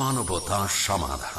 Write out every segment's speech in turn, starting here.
মানবতা সমাধান।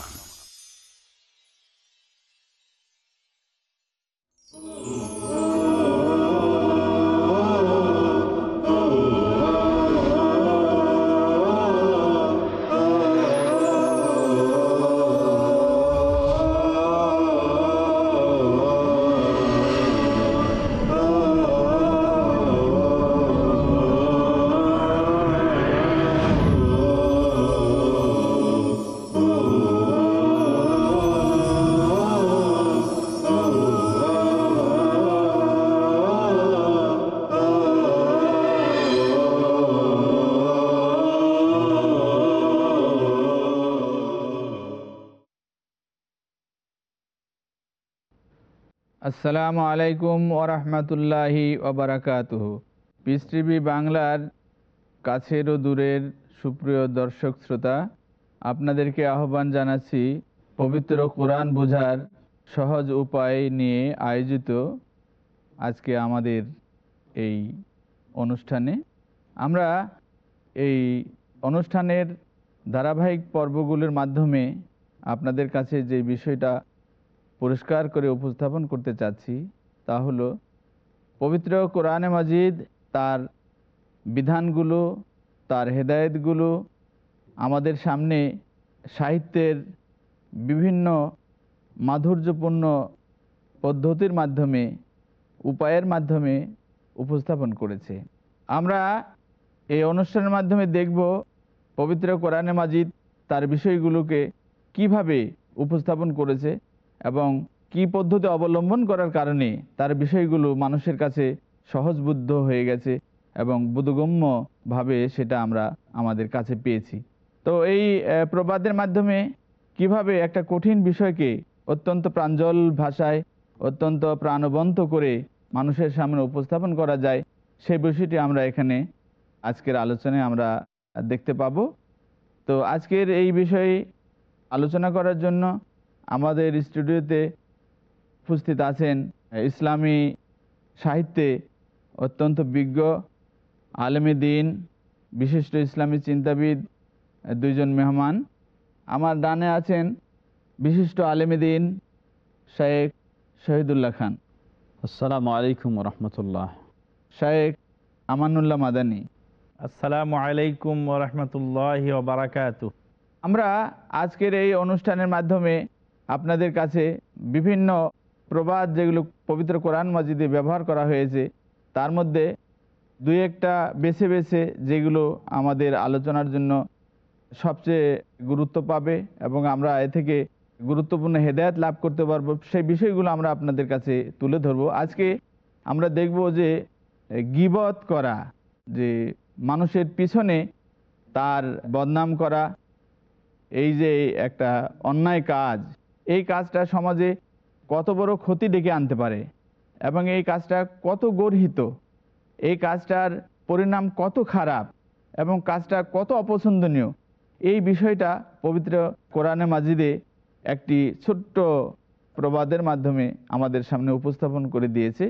আসসালামু আলাইকুম ওরহমতুল্লাহি ওবরাকাতুহ। পিস টিভি বাংলার কাছের ও দূরের সুপ্রিয় দর্শক শ্রোতা, আপনাদেরকে আহ্বান জানাচ্ছি পবিত্র কোরআন বোঝার সহজ উপায় নিয়ে আয়োজিত আজকে আমাদের এই অনুষ্ঠানে। আমরা এই অনুষ্ঠানের ধারাবাহিক পর্বগুলোর মাধ্যমে আপনাদের কাছে যে বিষয়টা পরিষ্কার করে উপস্থাপন করতে চাচ্ছি, তা হলো পবিত্র কোরআনে মাজিদ তার বিধানগুলো, তার হেদায়েতগুলো, আমাদের সামনে সাহিত্যের বিভিন্ন মাধুর্যপূর্ণ পদ্ধতির মাধ্যমে, উপায়ের মাধ্যমে উপস্থাপন করেছে। আমরা এই অনুষ্ঠানের মাধ্যমে দেখব পবিত্র কোরআনে মাজিদ তার বিষয়গুলোকে কীভাবে উপস্থাপন করেছে এবং কি পদ্ধতি অবলম্বন করার কারণে তার বিষয়গুলো মানুষের কাছে সহজবুদ্ধ হয়ে গেছে এবং বোধগম্যভাবে সেটা আমরা আমাদের কাছে পেয়েছি। তো এই প্রবাদের মাধ্যমে কীভাবে একটা কঠিন বিষয়কে অত্যন্ত প্রাঞ্জল ভাষায় অত্যন্ত প্রাণবন্ত করে মানুষের সামনে উপস্থাপন করা যায় সেই বিষয়টি আমরা এখানে আজকের আলোচনায় আমরা দেখতে পাব। তো আজকের এই বিষয়ে আলোচনা করার জন্য আমাদের স্টুডিওতে উপস্থিত আছেন ইসলামী সাহিত্যে অত্যন্ত বিজ্ঞ আলমী দিন বিশিষ্ট ইসলামী চিন্তাবিদ দুইজন মেহমান। আমার ডানে আছেন বিশিষ্ট আলেমী দিন শেখ শহীদুল্লাহ খান। আসসালামু আলাইকুম রহমতুল্লাহ। শেখ আমানুল্লাহ মাদানী। আসসালামু আলাইকুম রহমতুল্লাহ বারাকাত আমরা আজকের এই অনুষ্ঠানের মাধ্যমে আপনাদের কাছে বিভিন্ন প্রবাদ যেগুলো পবিত্র কোরআন মসজিদে ব্যবহার করা হয়েছে, তার মধ্যে দুই একটা বেছে বেছে যেগুলো আমাদের আলোচনার জন্য সবচেয়ে গুরুত্ব পাবে এবং আমরা এ থেকে গুরুত্বপূর্ণ হেদায়ত লাভ করতে পারব, সেই বিষয়গুলো আমরা আপনাদের কাছে তুলে ধরবো। আজকে আমরা দেখব যে গিবত করা, যে মানুষের পিছনে তার বদনাম করা, এই যে একটা অন্যায় কাজ এই কাজটা সমাজে কত বড় ক্ষতি ডেকে আনতে পারে এবং এই কাজটা কত গর্হিত? এই কাজটার পরিণাম কত খারাপ এবং কাজটা কত অপছন্দনীয়? এই বিষয়টা পবিত্র কোরআনে মাজিদে একটি ছোট্ট প্রবাদের মাধ্যমে আমাদের সামনে উপস্থাপন করে দিয়েছে।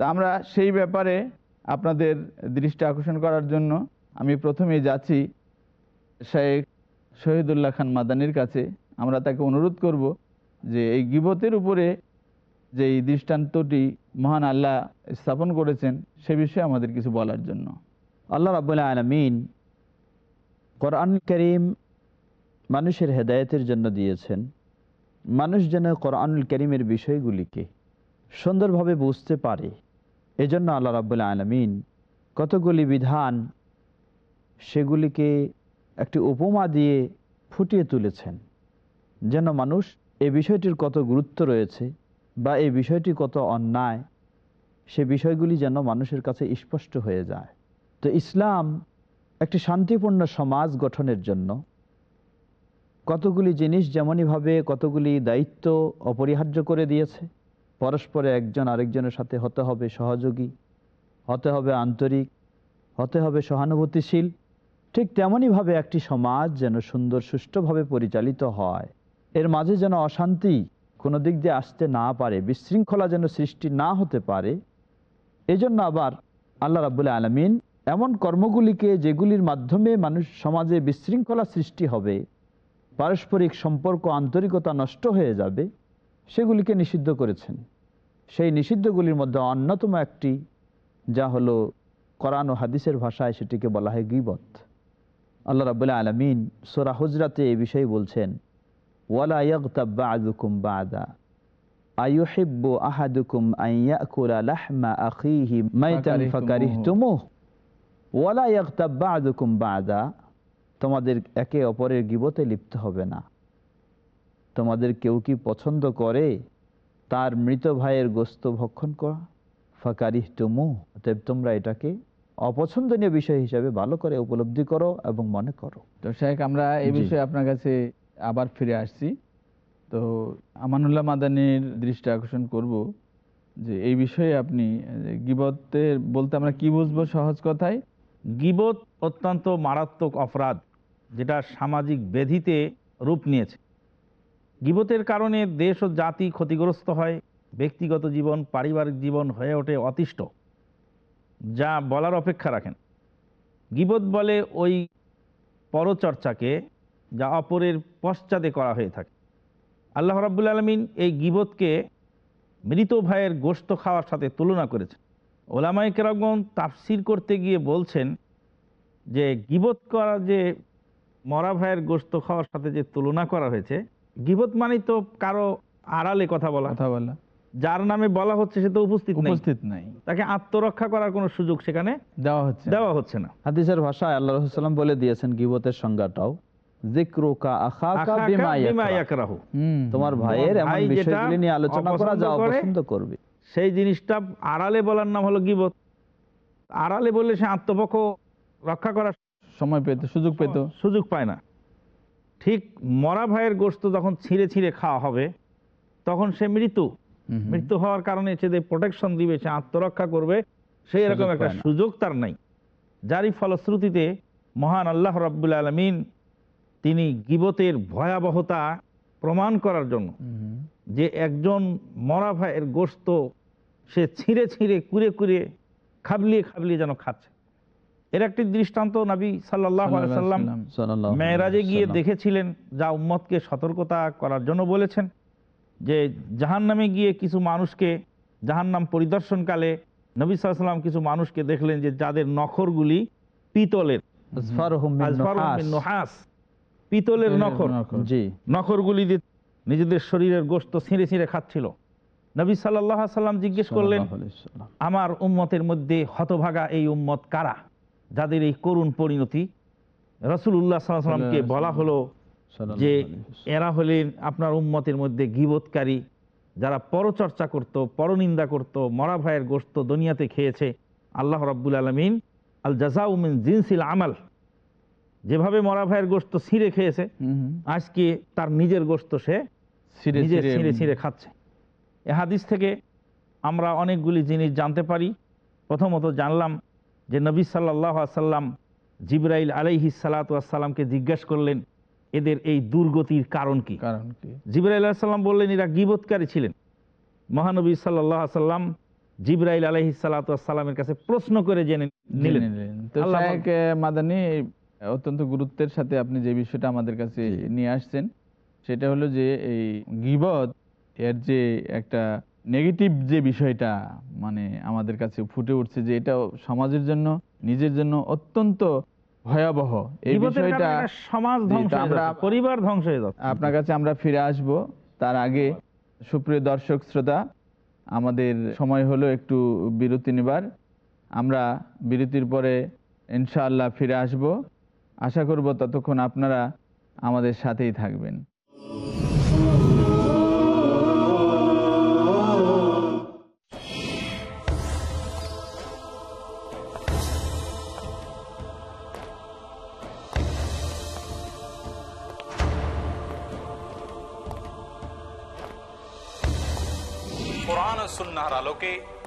তা আমরা সেই ব্যাপারে আপনাদের দৃষ্টি আকর্ষণ করার জন্য আমি প্রথমেই যাচ্ছি শেখ শহীদুল্লাহ খান মাদানির কাছে। আমরা তাকে অনুরোধ করব যে এই গিবতের উপরে যে এই দৃষ্টান্তটি মহান আল্লাহ স্থাপন করেছেন, সে বিষয়ে আমাদের কিছু বলার জন্য। আল্লাহ রাবুল্লাহ আলমিন কোরআন করিম মানুষের হেদায়তের জন্য দিয়েছেন। মানুষ যেন কোরআনুল করিমের বিষয়গুলিকে সুন্দরভাবে বুঝতে পারে। এজন্য আল্লাহ রাবুল্লাহ আলমিন কতগুলি বিধান সেগুলিকে একটি উপমা দিয়ে ফুটিয়ে তুলেছেন। যেন মানুষ এই বিষয়টির কত গুরুত্ব রয়েছে বা এই বিষয়টি কত অন্যায়, সে বিষয়গুলি যেন মানুষের কাছে স্পষ্ট হয়ে যায়। তো ইসলাম একটি শান্তিপূর্ণ সমাজ গঠনের জন্য কতগুলি জিনিস যেমনইভাবে কতগুলি দায়িত্ব অপরিহার্য করে দিয়েছে, পরস্পরে একজন আরেকজনের সাথে হতে হবে সহযোগী, হতে হবে আন্তরিক, হতে হবে সহানুভূতিশীল, ঠিক তেমনইভাবে একটি সমাজ যেন সুন্দর সুষ্ঠুভাবে পরিচালিত হয়। এর মাঝে যেন অশান্তি কোনো দিক দিয়ে আসতে না পারে, বিশৃঙ্খলা যেন সৃষ্টি না হতে পারে, এজন্য আবার আল্লাহ রাবুল্লাহ আলমিন এমন কর্মগুলিকে যেগুলির মাধ্যমে মানুষ সমাজে বিশৃঙ্খলা সৃষ্টি হবে, পারস্পরিক সম্পর্ক, আন্তরিকতা নষ্ট হয়ে যাবে, সেগুলিকে নিষিদ্ধ করেছেন। সেই নিষিদ্ধগুলির মধ্যে অন্যতম একটি যা হলো কোরআন ও হাদিসের ভাষায় সেটিকে বলা হয় গিবত। আল্লাহ রাবুল্লাহ আলমিন সোরা হুজরাতে এই বিষয়ে বলছেন ওয়ালা ইয়াগতাব বা'দুকুম বা'দা। আইয়ুহিব্বু আহাদুকুম আন ইয়াকুলা লাহমা আখিহি মাইতান ফাকারিহতুমুহ। ওয়ালা ইয়াগতাব বা'দুকুম বা'দা। তোমাদের একে অপরের গিবতে লিপ্ত হবে না। তোমাদের কেউ কি পছন্দ করে তার মৃত ভাইয়ের গোস্ত ভক্ষণ করা? ফাকারিহ তুমু অতএব তোমরা এটাকে অপছন্দনীয় বিষয় হিসাবে ভালো করে উপলব্ধি করো এবং মনে করো। তো শেখ আমরা এই বিষয়ে আপনার কাছে আবার ফিরে আসছি। তো আমানুল্লাহ মাদানির দৃষ্টি আকর্ষণ করব যে এই বিষয়ে আপনি গিবতের বলতে আমরা কি বুঝব সহজ কথায়? গিবত অত্যন্ত মারাত্মক অপরাধ, যেটা সামাজিক ব্যাধিতে রূপ নিয়েছে। গিবতের কারণে দেশ ও জাতি ক্ষতিগ্রস্ত হয়, ব্যক্তিগত জীবন, পারিবারিক জীবন হয়ে ওঠে অতিষ্ঠ, যা বলার অপেক্ষা রাখেন। গিবত বলে ওই পরচর্চাকে যা অপরের পশ্চাতে করা হয়ে থাকে। আল্লাহ রাব্বুল আলমিন এই গিবতকে মৃত ভাইয়ের গোস্ত খাওয়ার সাথে তুলনা করেছেন। ওলামাই কেরাগন তাফসির করতে গিয়ে বলছেন যে গিবত করা যে মরা ভাইয়ের গোস্ত খাওয়ার সাথে যে তুলনা করা হয়েছে গিবত মানে তো কারও আড়ালে কথা বলা। কথা বলা। যার নামে বলা হচ্ছে সে তো উপস্থিত উপস্থিত নাই। তাকে আত্মরক্ষা করার কোনো সুযোগ সেখানে দেওয়া হচ্ছে দেওয়া হচ্ছে না। হাদিসের ভাষায় আল্লাহ বলে দিয়েছেন গিবতের সংজ্ঞাটাও। তোমার ভাইয়ের এমন বিষয়গুলি নিয়ে আলোচনা করা যা অপছন্দ করবে। সেই জিনিসটা আড়ালে বলার নাম হলো গিবত। আড়ালে বললে সে আত্মপক্ষ রক্ষা করার সময় পেত সুযোগ পেত। সুযোগ পায় না। ঠিক মরা ভাইয়ের গোস্ত যখন ছিঁড়ে ছিঁড়ে খাওয়া হবে তখন সে মৃত্যু। মৃত্যু হওয়ার কারণে সে যে প্রোটেকশন দিবে সে আত্মরক্ষা করবে সেই এরকম একটা সুযোগ তার নাই। যারই ফলশ্রুতিতে মহান আল্লাহ রাব্বুল আলমিন তিনি গিবতের ভয়াবহতা প্রমাণ করার জন্য যে একজন মরা ভাইয়ের গোস্ত সে ছিঁড়ে ছিঁড়ে কুড়ে কুড়ে খাবলিয়ে খাবলিয়ে যেন খাচ্ছে। এর একটি দৃষ্টান্ত নবী সাল্লাহ সাল্লাম মেয়েরাজে গিয়ে দেখেছিলেন যা উম্মতকে সতর্কতা করার জন্য বলেছেন যে জাহান নামে গিয়ে কিছু মানুষকে জাহান্নাম পরিদর্শনকালে নবী সাল্লাম কিছু মানুষকে দেখলেন যে যাদের নখরগুলি পিতলের। নুহাস। পিতলের নখর। নখর। জি। নখরগুলি দিয়ে নিজেদের শরীরের গোস্ত ছিঁড়ে ছিঁড়ে খাচ্ছিল। নবী সাল্লাহ সাল্লাম জিজ্ঞেস করলেন। আমার উম্মতের মধ্যে হতভাগা এই উম্মত কারা? যাদের এই করুণ পরিণতি? রসুল উল্লাহ সাল্লামকে বলা হলো যে এরা হলেন আপনার উম্মতের মধ্যে গিবতকারী যারা পরচর্চা করত পরনিন্দা করত মরা ভাইয়ের গোস্ত দুনিয়াতে খেয়েছে। আল্লাহ রাব্বুল আলমিন আল জাজাউমিন জিনসিল আমাল। যেভাবে মরা ভাইয়ের গোস্ত ছিঁড়ে খেয়েছে। আজকে তার নিজের গোস্ত সে নিজে ছিঁড়ে- ছিঁড়ে খাচ্ছে। এ হাদিস থেকে আমরা অনেকগুলি জিনিস জানতে পারি। প্রথমত জানলাম যে নবী সাল্লাহ সাল্লাম জিব্রাইল আলাইহি সালাতামকে জিজ্ঞেস করলেন এদের এই দুর্গতির কারণ কি? কারণ কি? জিব্রাইল আলাইসাল্লাম বললেন এরা গিবৎকারী ছিলেন। মহানবী সাল্লাহ সাল্লাম জিব্রাইল আলাইহি সালাতামের কাছে প্রশ্ন করে জেনে নিলেন। মাদানি অত্যন্ত গুরুত্বের সাথে আপনি যে বিষয়টা আমাদের কাছে নিয়ে আসছেন সেটা হলো যে এই গিবত এর যে একটা নেগেটিভ যে বিষয়টা মানে আমাদের কাছে ফুটে উঠছে যে এটা সমাজের জন্য নিজের জন্য অত্যন্ত ভয়াবহ। এই বিষয়টা সমাজ ধ্বংস আমরা পরিবার ধ্বংস হয়ে যাচ্ছে। আপনার কাছে আমরা ফিরে আসব। তার আগে সুপ্রিয় দর্শক শ্রোতা আমাদের সময় হলো একটু বিরতি নেবার। আমরা বিরতির পরে ইনশাআল্লাহ ফিরে আসব। আশা করব ততক্ষণ আপনারা আমাদের সাথেই থাকবেন। কোরআন সুন্নাহর আলোকে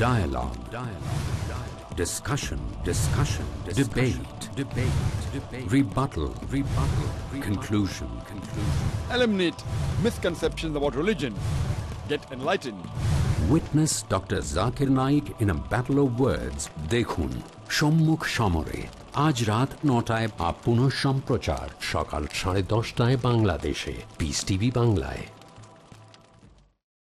Dialogue. Dialogue. Dialogue. Discussion. Discussion. Debate. Debate. Debate. Rebuttal. Rebuttal. Conclusion. Conclusion. Eliminate misconceptions about religion. Get enlightened. Witness Dr. Zakir Naik in a battle of words. দেখুন সম্মুখ সমরে আজ রাত নটায় বা পুনঃ সম্প্রচার সকাল সাড়ে দশটায় বাংলাদেশে পিস টিভি বাংলায়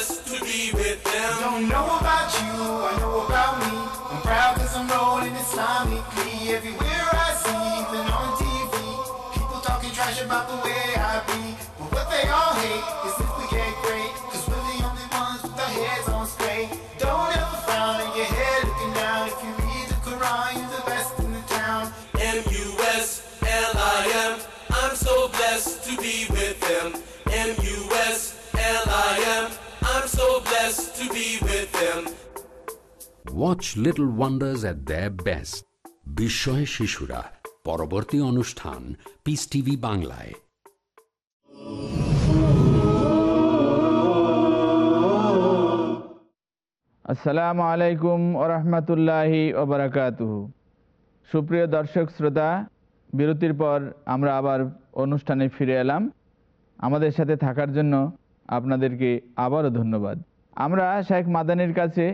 Blessed to be with them. Don't know about you, watch little wonders at their best বিস্ময় শিশুরা, পরবর্তী অনুষ্ঠান পিস টিভি বাংলায়। আসসালামু আলাইকুম ওরহমতুল্লাহি ওবরাকাতুহু সুপ্রিয় দর্শক, শ্রোতা, বিরতির পর আমরা আবার অনুষ্ঠানে ফিরে এলাম। আমাদের সাথে থাকার জন্য আপনাদেরকে আবারও ধন্যবাদ। আমরা শেখ মাদানির কাছে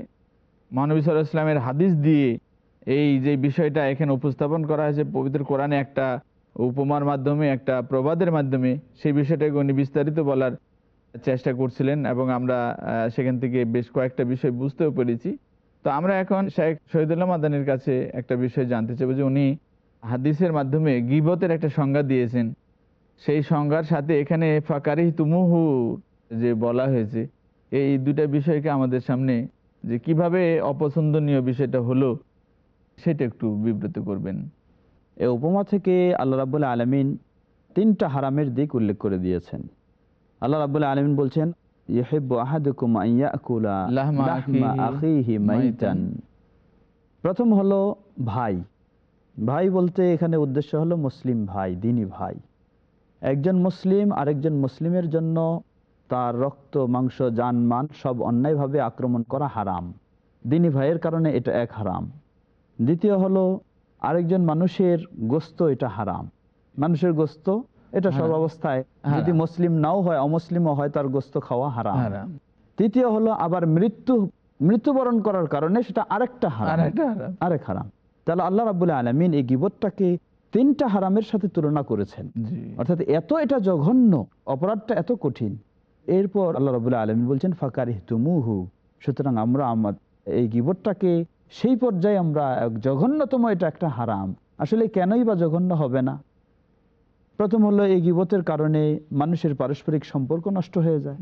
মহানবী সাল ইসলামের হাদিস দিয়ে এই যে বিষয়টা এখানে উপস্থাপন করা হয়েছে, পবিত্র কোরআনে একটা উপমার মাধ্যমে, একটা প্রবাদের মাধ্যমে, সেই বিষয়টাকে উনি বিস্তারিত বলার চেষ্টা করছিলেন এবং আমরা সেখান থেকে বেশ কয়েকটা বিষয় বুঝতেও পেরেছি। তো আমরা এখন শেখ শহীদুল্লাহ মাদানির কাছে একটা বিষয় জানতে চাইব যে উনি হাদিসের মাধ্যমে গিবতের একটা সংজ্ঞা দিয়েছেন। সেই সংজ্ঞার সাথে এখানে ফাকারি তুমুহু যে বলা হয়েছে, এই দুটা বিষয়কে আমাদের সামনে যে কীভাবে অপছন্দনীয় বিষয়টা হলো সেটা একটু বিব্রত করবেন। এই উপমা থেকে আল্লাহ রাবুল্লাহ আলমিন তিনটা হারামের দিক উল্লেখ করে দিয়েছেন। আল্লাহ রাবুল্লাহ আলমিন বলছেন। প্রথম হলো ভাই। ভাই বলতে এখানে উদ্দেশ্য হলো মুসলিম ভাই দিনী ভাই। একজন মুসলিম আরেকজন মুসলিমের জন্য তার রক্ত মাংস জানমান সব অন্যায়ভাবে আক্রমণ করা হারাম। দিনী ভাইয়ের কারণে এটা এক হারাম। দ্বিতীয় হলো আরেকজন মানুষের গোস্ত এটা হারাম। মানুষের গোস্ত এটা সব অবস্থায় যদি মুসলিম নাও হয় অমুসলিমও হয় তার গোস্ত খাওয়া হারাম। তৃতীয় হলো আবার মৃত্যু মৃত্যুবরণ করার কারণে সেটা আরেকটা হারাম। আরেক হারাম। তাহলে আল্লাহ রাবুল্লাহ আলমিন এই গিবতটাকে তিনটা হারামের সাথে তুলনা করেছেন। অর্থাৎ এত এটা জঘন্য অপরাধটা এত কঠিন। এরপর আল্লাহ রবুল্লাহ আলম বলছেন ফাকারি তুমুহু সুতরাং আমরা আমার এই গিবটটাকে সেই পর্যায়ে আমরা এক জঘন্যতম এটা একটা হারাম। আসলে কেনই বা জঘন্য হবে না? প্রথম হলো এই গিবতের কারণে মানুষের পারস্পরিক সম্পর্ক নষ্ট হয়ে যায়।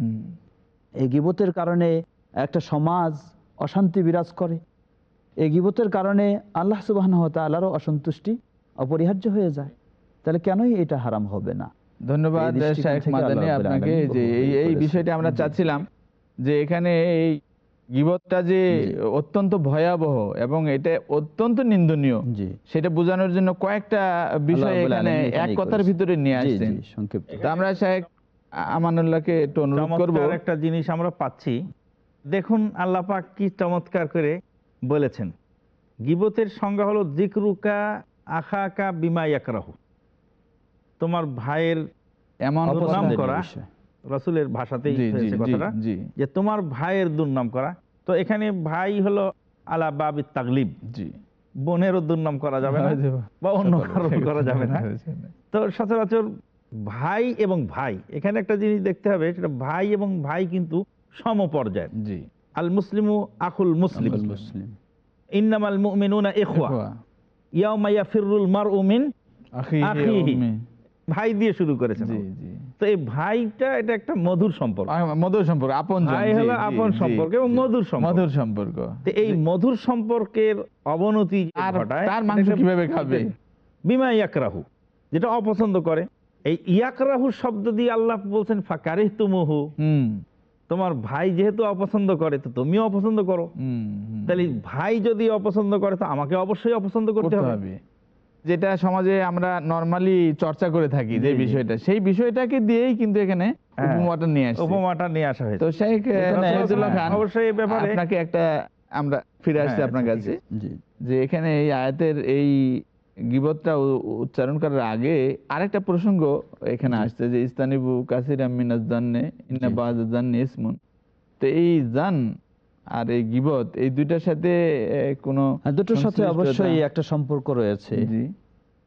এই গিবতের কারণে একটা সমাজ অশান্তি বিরাজ করে। এই গিবতের কারণে আল্লাহ সুবাহ আল্লাহরও অসন্তুষ্টি অপরিহার্য হয়ে যায়। তাহলে কেনই এটা হারাম হবে না? ধন্যবাদ দৃষ্টিকোণ মাদানি আপনাকে যে এই। বিষয়টা আমরা চাচ্ছিলাম যে এখানে এই গিবতটা যে অত্যন্ত ভয়াবহ এবং এটা অত্যন্ত নিন্দনীয় সেটা বোঝানোর জন্য কয়েকটা বিষয় এখানে এক কথার ভিতরে নিয়ে জি, আসছেন। সংক্ষিপ্ত। তো আমরা শাহেখ আমানুল্লাহকে একটু অনুরোধ করব। একটা জিনিস আমরা পাচ্ছি। দেখুন আল্লাহ পাক কি চমৎকার করে বলেছেন। গিবতের সংজ্ঞা হলো জিকরুকা আখাকা বিমা ইয়াকরাহু। তোমার ভাইয়ের এমন দুর্নাম করা। রসুলের ভাষাতেই কথাটা যে তোমার ভাইয়ের দুর্নাম করা। তো এখানে ভাই হলো আলা বাবি তাগলিব। জি। বোনেরও দুর্নাম করা যাবে না বা অন্য কারও করা যাবে না। তো সচরাচর ভাই এবং ভাই এখানে একটা জিনিস দেখতে হবে সেটা ভাই এবং ভাই কিন্তু সমপর্যায়ের। জি। আল মুসলিমু আকুল মুসলিম। মুসলিম। ইন্নামাল মুমিনুনা ইখওয়া। ইয়াউমা ইয়াফিরুল মারউ মিন আখিহি। ভাই দিয়ে শুরু করেছেন তো এই ভাইটা এটা একটা মধুর সম্পর্ক। মধুর সম্পর্ক আপন ভাই হলো আপন সম্পর্ক এবং মধুর সম্পর্ক। মধুর সম্পর্ক। তো এই মধুর সম্পর্কের অবনতি ঘটায় তার মাংস কীভাবে খাবে? বিমা ইয়াকরাহু যেটা অপছন্দ করে। এই ইয়াকরাহু শব্দ দিয়ে আল্লাহ বলছেন ফাকারিহ তুমুহু হুম। তোমার ভাই যেহেতু অপছন্দ করে তো তুমিও অপছন্দ করো। তাহলে ভাই যদি অপছন্দ করে তো আমাকে অবশ্যই অপছন্দ করতে হবে। যেটা সমাজে আমরা নরমালি চর্চা করে থাকি যে। বিষয়টা সেই বিষয়টাকে দিয়েই কিন্তু এখানে হ্যাঁ, উপমাটা নিয়ে আসছে। উপমাটা নিয়ে আসা হয়েছে। তো শেখ এখানে খান অবশ্যই এই ব্যাপারে আপনাকে একটা আমরা ফিরে আসছি হ্যাঁ, আপনার কাছে। জি যে এখানে এই আয়াতের এই গিবতটা উচ্চারণ করার আগে আরেকটা প্রসঙ্গ এখানে আসছে যে ইস্তানিবু কাসির আমিনাজ জান্নে ইন্না। বাজ জান্নে ইসমুন। তো এই জান আর এই গিবত এই দুইটার সাথে কোনো দুটোর সাথে অবশ্যই একটা সম্পর্ক রয়েছে। জি।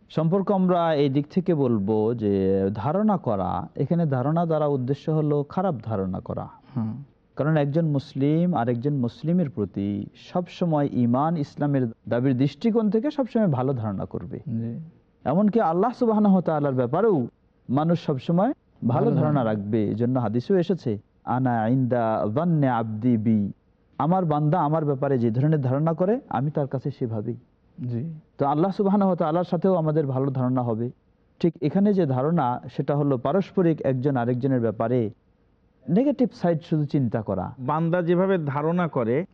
সম্পর্ক আমরা এই দিক থেকে বলব যে ধারণা করা এখানে ধারণা দ্বারা উদ্দেশ্য হলো খারাপ ধারণা করা। কারণ একজন মুসলিম আরেকজন মুসলিমের প্রতি সবসময় ইমান ইসলামের দাবির দৃষ্টিকোণ থেকে সবসময় ভালো ধারণা করবে। এমনকি আল্লাহ সুবাহ ব্যাপারেও মানুষ সবসময় ভালো ধারণা রাখবে। এই জন্য হাদিসেও এসেছে আনা আইন্দা আব্দি বি আমার বান্দা আমার ব্যাপারে যে ধরনের ধারণা করে আমি তার কাছে সেভাবেই। জি। তো আল্লাহ সুবাহ আল্লাহর সাথেও আমাদের ভালো ধারণা হবে। ঠিক এখানে যে ধারণা সেটা হলো পারস্পরিক একজন আরেকজনের ব্যাপারে নেগেটিভ সাইড শুধু চিন্তা করা। বান্দা যেভাবে ধারণা করে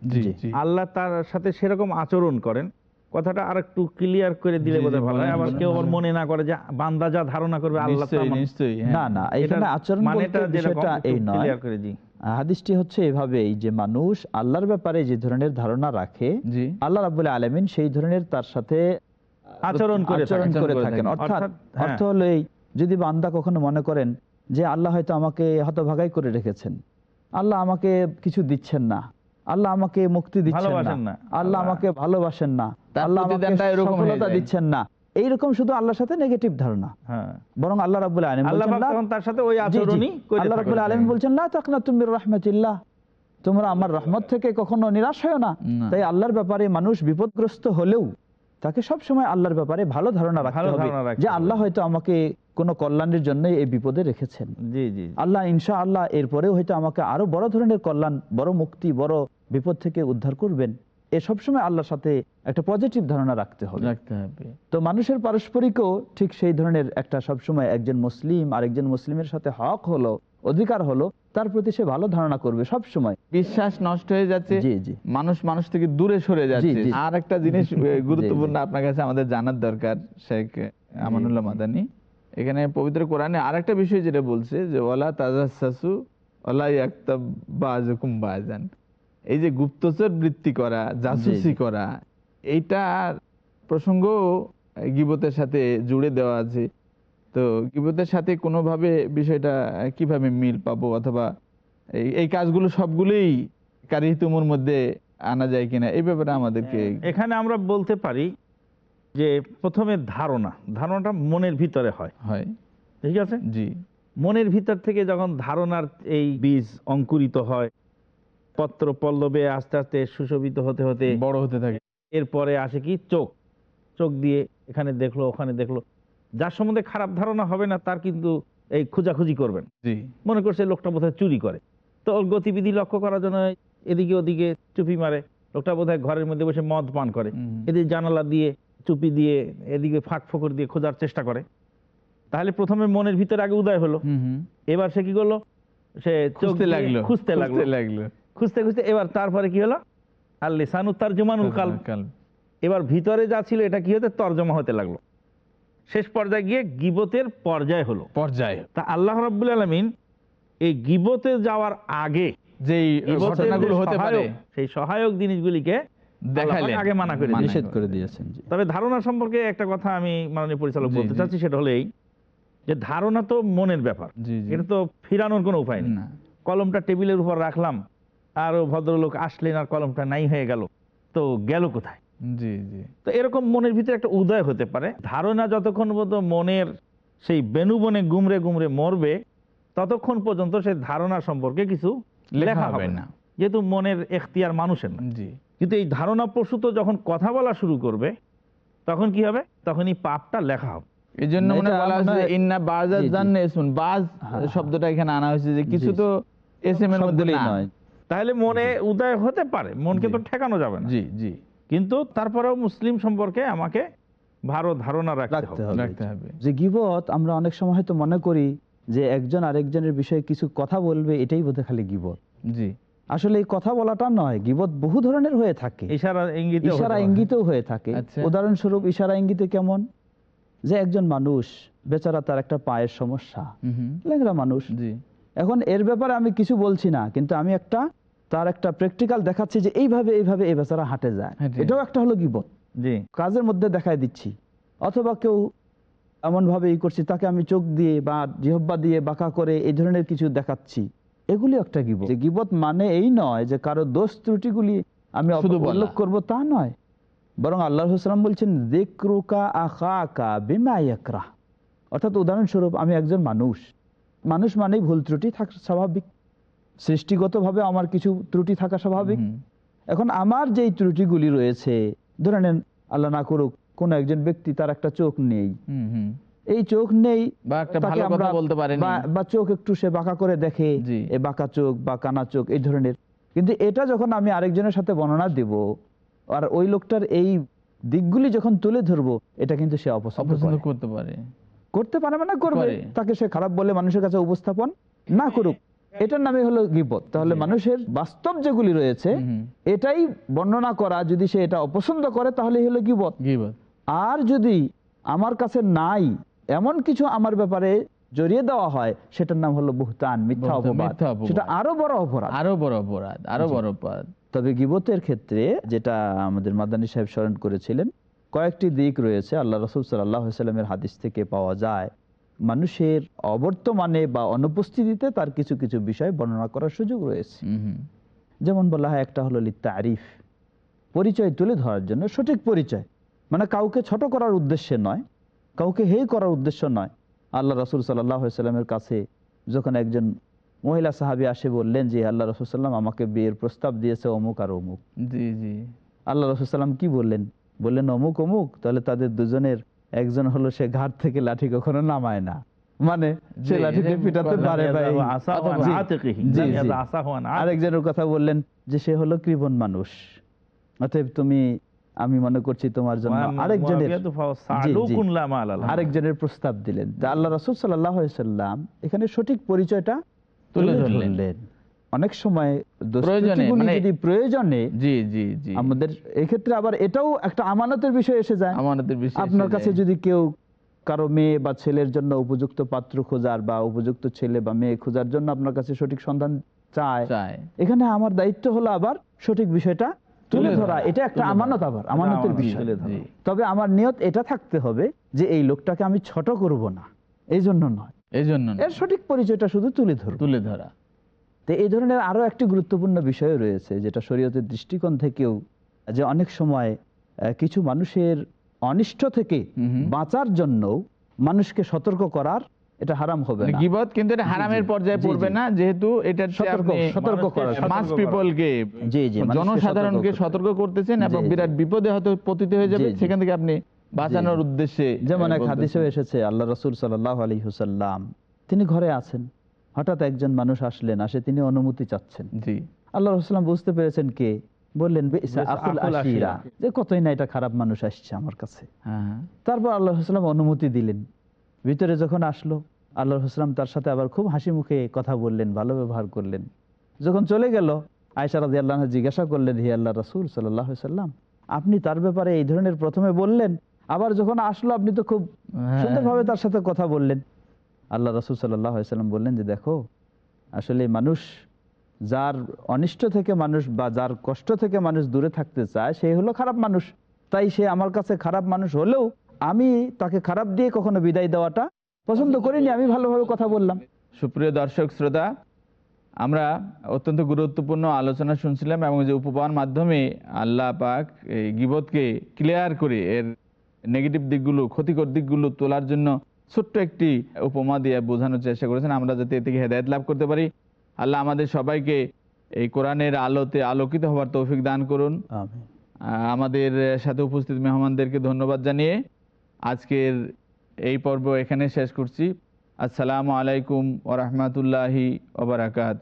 আল্লাহ তার সাথে সেরকম আচরণ করেন। কথাটা আর একটু ক্লিয়ার করে দিলে জি, জি, ভালো হয়। আবার কেউ আবার মনে না করে যে বান্দা যা ধারণা করবে আল্লাহ মান- হ্যাঁ। না না এখানে আচরণ এই নয়। করে হাদিসটি হচ্ছে এভাবেই যে মানুষ আল্লাহর ব্যাপারে যে ধরনের ধারণা রাখে আল্লাহ রাবুল আলমিন সেই ধরনের তার সাথে আচরণ করে আচরণ করে থাকেন। অর্থাৎ অর্থাৎ, হ্যাঁ। অর্থ হলো এই যদি বান্দা কখনো মনে করেন যে আল্লাহ হয়তো আমাকে হতভাগাই করে রেখেছেন আল্লাহ আমাকে কিছু দিচ্ছেন না আল্লাহ আমাকে মুক্তি দিচ্ছেন না। আল্লাহ আমাকে ভালোবাসেন না আল্লাহ আমাকে সফলতা দিচ্ছেন না এইরকম শুধু আল্লাহর সাথে নেগেটিভ ধারণা। হ্যাঁ। বরং আল্লাহ রাবুল আলম আল্লাহ তার সাথে ওই আচরণই আল্লাহ রাবুল আলম বলছেন না তাকনা তুমি রহমতিল্লাহ তোমরা আমার রহমত থেকে কখনো নিরাশ হয় না। তাই আল্লাহর ব্যাপারে মানুষ বিপদগ্রস্ত হলেও তাকে সব সময় আল্লাহর ব্যাপারে ভালো ধারণা রাখতে হবে যে আল্লাহ হয়তো আমাকে কোনো কল্যাণের জন্য এই বিপদে রেখেছেন। জি জি। আল্লাহ ইনশা আল্লাহ এরপরেও হয়তো আমাকে আরও বড় ধরনের কল্যাণ বড় মুক্তি বড় বিপদ থেকে উদ্ধার করবেন। এ সবসময় আল্লাহর সাথে একটা পজিটিভ ধারণা রাখতে হবে। তো মানুষের পারস্পরিকও ঠিক সেই ধরনের একটা সবসময় একজন মুসলিম আরেকজন মুসলিমের সাথে হক হলো অধিকার হলো তার প্রতি সে ভালো ধারণা করবে সব সময় বিশ্বাস নষ্ট হয়ে যাচ্ছে মানুষ মানুষ থেকে দূরে সরে যাচ্ছে। আর একটা জিনিস গুরুত্বপূর্ণ আপনার কাছে আমাদের জানার দরকার শেখ আমানুল্লাহ মাদানি। এখানে পবিত্র কোরআনে আরেকটা বিষয় যেটা বলছে যে ওলা তাজাসু ওলা ইয়াক্তাব বাজুকুম বাজান এই যে গুপ্তচর বৃত্তি করা জাসুসি করা এইটার প্রসঙ্গ গিবতের সাথে জুড়ে দেওয়া আছে। তো গিবতের সাথে কোনোভাবে বিষয়টা কীভাবে মিল পাবো অথবা এই এই কাজগুলো সবগুলোই কারিতুমুর মধ্যে আনা যায় কিনা এই ব্যাপারে আমাদেরকে এখানে আমরা বলতে পারি যে প্রথমে ধারণা ধারণাটা মনের ভিতরে হয়। হয়। ঠিক আছে? জি। মনের ভিতর থেকে যখন ধারণার এই বীজ অঙ্কুরিত হয় পত্র পল্লবে আস্তে আস্তে সুশোভিত হতে হতে বড় হতে থাকে। এরপরে আসে কি? চোখ। চোখ দিয়ে এখানে দেখল ওখানে দেখল। যার সম্বন্ধে খারাপ ধারণা হবে না তার কিন্তু এই খোঁজাখুঁজি করবেন। মনে করছে লোকটা বোধহয় চুরি করে। তো ওর গতিবিধি লক্ষ্য করার জন্য এদিকে ওদিকে চুপি মারে। লোকটা বোধহয় ঘরের মধ্যে বসে মদ পান করে। এদিকে জানালা দিয়ে চুপি দিয়ে এদিকে ফাঁক ফোকর দিয়ে খোঁজার চেষ্টা করে। তাহলে প্রথমে মনের ভিতরে আগে উদয় হলো। এবার সে কি করল? সে চোখ খুঁজতে লাগল। খুঁজতে লাগল। লাগল। খুঁজতে খুঁজতে এবার তারপরে কি হলো? আর লিসানু তারজমানুল কাল কাল এবার ভিতরে যা ছিল এটা কি হতে? তর্জমা হতে লাগল। শেষ পর্যায়ে গিয়ে গিবতের পর্যায় হলো। পর্যায়ে। তা আল্লাহ রাব্বুল আলামিন এই গিবতে যাওয়ার আগে যেই যে ঘটনাগুলো হতে পারে। সহায়ক, সেই সহায়ক জিনিসগুলিকে দেখালেন। আগে মানা করে নিষেধ করে দিয়েছেন তবে ধারণা সম্পর্কে একটা কথা আমি মাননীয় পরিচালক বলতে চাচ্ছি সেটা হলো এই যে ধারণা তো মনের ব্যাপার। এটা তো ফিরানোর কোনো উপায় নেই। না। কলমটা টেবিলের উপর রাখলাম আর ও ভদ্রলোক আসলেন আর কলমটা নাই হয়ে গেল। তো গেল কোথায়? জি জি। তো এরকম মনের ভিতরে একটা উদয় হতে পারে। ধারণা যতক্ষণ পর্যন্ত মনের সেই বেনুবনে গুমরে গুমরে মরবে ততক্ষণ পর্যন্ত সেই ধারণা সম্পর্কে কিছু লেখা হবে না। যেহেতু মনের এখতিয়ার মানুষের না। জি। কিন্তু এই ধারণা প্রসূত যখন কথা বলা শুরু করবে তখন কি হবে? তখন এই পাপটা লেখা হবে। এই জন্য মনে বলা হয়েছে হয়- ইন্না বাজার জি, জি। জাননে শুন বাজ হ্যাঁ, শব্দটা এখানে আনা হয়েছে যে কিছু তো এস এম এর মধ্যে নয়। তাহলে মনে উদয় হতে পারে। মনকে তো ঠেকানো যাবে না। জি জি। কিন্তু তারপরেও মুসলিম সম্পর্কে আমাকে ভালো ধারণা রাখতে হবে। হবে। রাখতে হবে। যে গিবত আমরা অনেক সময় হয়তো মনে করি যে একজন আরেকজনের বিষয়ে কিছু কথা বলবে এটাই বোধহয় খালি গিবত। জি। আসলে এই কথা বলাটা নয় গিবত বহু ধরনের হয়ে থাকে। ইশারা ইঙ্গিত ইশারা ইঙ্গিতেও হয়ে থাকে। আচ্ছা। উদাহরণস্বরূপ ইশারা ইঙ্গিতে কেমন? যে একজন মানুষ বেচারা তার একটা পায়ের সমস্যা। ল্যাংরা মানুষ। জি। এখন এর ব্যাপারে আমি কিছু বলছি না কিন্তু আমি একটা তার একটা প্র্যাকটিক্যাল দেখাচ্ছি যে এইভাবে এইভাবে এই বেচারা হাঁটে যায়। এটাও একটা হলো গিবত। জি। কাজের মধ্যে দেখায় দিচ্ছি। অথবা কেউ এমন ভাবে ই করছি তাকে আমি চোখ দিয়ে বা জিহব্বা দিয়ে বাঁকা করে এই ধরনের কিছু দেখাচ্ছি। এগুলি একটা গিবত। যে গিবত মানে এই নয় যে কারও দোষ ত্রুটিগুলি আমি। উল্লেখ করব তা নয়। বরং আল্লাহ সাল্লাম বলছেন দেখরুকা আখা বিমা ইয়াকরাহ। অর্থাৎ উদাহরণস্বরূপ আমি একজন মানুষ। মানুষ মানেই ভুল ত্রুটি থাক স্বাভাবিক সৃষ্টিগতভাবে আমার কিছু ত্রুটি থাকা স্বাভাবিক। এখন আমার যেই ত্রুটিগুলি রয়েছে ধরে নেন আল্লাহ না করুক কোন একজন ব্যক্তি তার একটা চোখ নেই। এই চোখ নেই বা চোখ একটু সে বাঁকা করে দেখে। এই বাঁকা চোখ বা কানা চোখ এই ধরনের। কিন্তু এটা যখন আমি আরেকজনের সাথে বর্ণনা দেব আর ওই লোকটার এই দিকগুলি যখন তুলে ধরবো এটা কিন্তু সে অপছন্দ করতে পারে। করতে পারে মানে করবে। তাকে সে খারাপ বলে মানুষের কাছে উপস্থাপন না করুক। এটার নামে হলো গিবত। তাহলে মানুষের বাস্তব যেগুলি রয়েছে এটাই বর্ণনা করা যদি সে এটা অপছন্দ করে তাহলে হলো গিবত। আর যদি আমার কাছে নাই এমন কিছু আমার ব্যাপারে জড়িয়ে দেওয়া হয় সেটার নাম হলো বুহতান মিথ্যা অপবাদ। মিথ্যা অপবাদ। সেটা আরও বড় অপরাধ। আরও বড় অপরাধ আরও বড় অপরাধ। তবে গিবতের ক্ষেত্রে যেটা আমাদের মাদানী সাহেব স্মরণ করেছিলেন কয়েকটি দিক রয়েছে। আল্লাহ রসুল সাল্লাহ সাল্লামের হাদিস থেকে পাওয়া যায়। মানুষের অবর্তমানে বা অনুপস্থিতিতে তার কিছু কিছু বিষয় বর্ণনা করার সুযোগ রয়েছে। যেমন বলা হয় একটা হলো লিত্তা আরিফ পরিচয় তুলে ধরার জন্য সঠিক পরিচয়। মানে কাউকে ছোট করার উদ্দেশ্যে নয় কাউকে হেই করার উদ্দেশ্য নয়। আল্লাহ রসুল সাল্লামের কাছে যখন একজন মহিলা সাহাবি আসে বললেন যে আল্লাহ রসুল সাল্লাম আমাকে বিয়ের প্রস্তাব দিয়েছে অমুক আর অমুক। জি জি। আল্লাহ রসুল সাল্লাম কি বললেন? বললেন অমুক অমুক। তাহলে তাদের দুজনের একজন হলো সে ঘাট থেকে লাঠি কখনো নামায় না। মানে সে লাঠিতে পিটাতে পারে। আরেকজনের কথা বললেন যে সে হলো কৃপণ মানুষ। অতএব তুমি আমি মনে করছি তোমার জন্য আরেকজনের। আরেকজনের প্রস্তাব দিলেন। আল্লাহ রসুল সাল্লাহ সাল্লাম এখানে সঠিক পরিচয়টা তুলে তুলে ধরলেন। অনেক সময় মানে- যদি প্রয়োজনে জি জি জি। আমাদের এক্ষেত্রে আবার এটাও একটা আমানতের বিষয় এসে যায়। আমাদের বিষয় আপনার কাছে যদি কেউ কারও মেয়ে বা ছেলের জন্য উপযুক্ত পাত্র খোঁজার বা উপযুক্ত ছেলে বা মেয়ে খোঁজার জন্য আপনার কাছে সঠিক সন্ধান চায় এখানে আমার দায়িত্ব হলো আবার সঠিক বিষয়টা তুলে ধরা। ধরা, এটা একটা আমানত আবার আমানতের বিষয়। ধরা। তবে আমার নিয়ত এটা থাকতে হবে যে এই লোকটাকে আমি ছোট করব না এই জন্য নয়। এই জন্য এর সঠিক পরিচয়টা শুধু তুলে ধরব তুলে ধরা। তো এই ধরনের আরও একটি গুরুত্বপূর্ণ বিষয় রয়েছে যেটা শরীয়তের দৃষ্টিকোণ থেকেও যে অনেক সময় কিছু মানুষের অনিষ্ট থেকে বাঁচার জন্য মানুষকে সতর্ক করার এটা হারাম হবে না। গিবত কিন্তু এটা হারামের পর্যায়ে পড়বে না যেহেতু এটা সতর্ক সতর্ক করার মাস পিপলকে জি জি জনসাধারণকে সতর্ক করতেছেন এবং। বিরাট বিপদে হয়তো পতিত হয়ে যাবে। সেখান থেকে আপনি বাঁচানোর উদ্দেশ্যে যেমন এক। হাদিসেও এসেছে আল্লাহ রসুল সাল্লাহ আলী হুসাল্লাম তিনি ঘরে আছেন। হঠাৎ একজন মানুষ আসলেন আসে তিনি অনুমতি চাচ্ছেন। জি। আল্লাহ রসুলাম বুঝতে পেরেছেন কে? বললেন। যে কতই না এটা খারাপ মানুষ আসছে আমার কাছে। হ্যাঁ তারপর আল্লাহ রসুলাম অনুমতি দিলেন। ভিতরে যখন আসলো আল্লাহ রসুলাম তার সাথে আবার খুব হাসি মুখে কথা বললেন ভালো ব্যবহার করলেন। যখন চলে গেল আয়সা রাজি আল্লাহ জিজ্ঞাসা করলেন হি আল্লাহ রসুল সাল্লাহ সাল্লাম আপনি তার ব্যাপারে এই ধরনের প্রথমে বললেন? আবার যখন আসলো আপনি তো খুব হ্যাঁ। সুন্দরভাবে তার সাথে কথা বললেন। আল্লাহ রসুল সাল্লাম বললেন যে, দেখো, আসলে মানুষ যার অনিষ্ট থেকে মানুষ বা যার কষ্ট থেকে মানুষ দূরে থাকতে চায়, সে হলো খারাপ মানুষ। তাই সে আমার কাছে খারাপ মানুষ হলেও আমি তাকে খারাপ দিয়ে কখনো বিদায় দেওয়াটা পছন্দ করিনি, আমি ভালোভাবে কথা বললাম। সুপ্রিয় দর্শক, শ্রোতা, আমরা অত্যন্ত গুরুত্বপূর্ণ আলোচনা শুনছিলাম এবং যে উপমার মাধ্যমে আল্লাহ পাক এই গিবতকে ক্লিয়ার করে এর নেগেটিভ দিকগুলো, ক্ষতিকর দিকগুলো তোলার জন্য ছোট্ট একটি উপমা দিয়ে বোঝানোর চেষ্টা করেছেন। আমরা যাতে এ থেকে হেদায়ত লাভ করতে পারি। আল্লাহ আমাদের সবাইকে এই কোরআনের আলোতে আলোকিত হওয়ার তৌফিক দান করুন। আমাদের সাথে উপস্থিত মেহমানদেরকে ধন্যবাদ জানিয়ে আজকের এই পর্ব এখানে শেষ করছি। আসসালামু আলাইকুম ওরহমতুল্লাহি ওবরাকাত